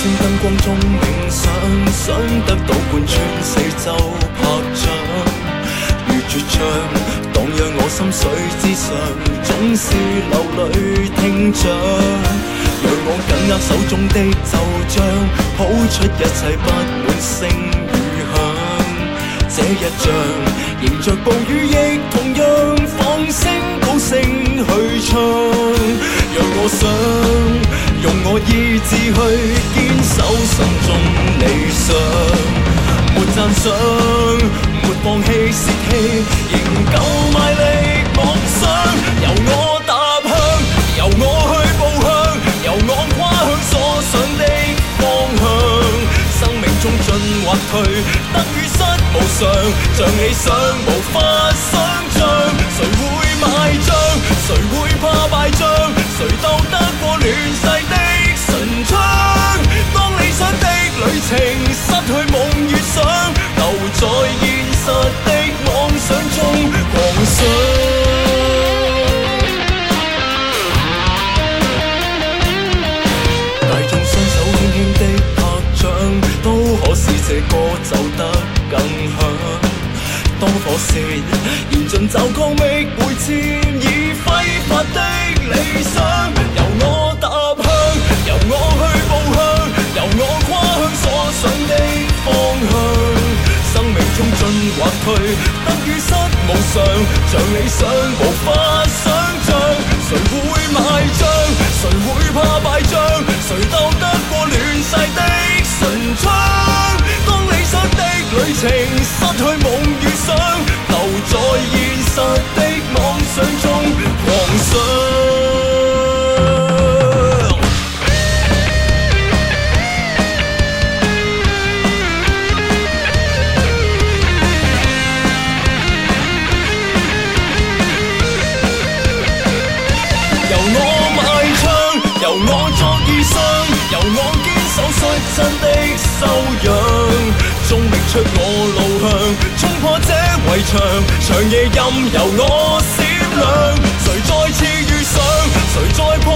千燈光中影相，想得到貫穿四周拍掌。如絕唱，荡漾我心水之上，總是流淚聽着。讓我緊握手中的奏章，抱出一切不管聲與響。這一仗，迎着暴雨亦同樣放聲高聲去唱。让我。志去坚守心中理想，没赞赏，没放弃泄气，仍够卖力梦想。由我踏向，由我去步向，由我跨向所想的方向。生命中进或退，得与失无常，像理想无法想。情失去梦与想，留在现实的妄想中狂想。大众双手轻轻的拍掌，都可使这歌走得更响。当火线燃尽就歌，觅回渐已挥发的理想。或退得与失无常，像理想无法想象。谁会买账？谁会怕败仗？谁斗得过乱世的神枪？当理想的旅程。由我坚守率真的修养，终觅出我路向，冲破这围墙。长夜任由我闪亮，谁再次遇上，谁再破？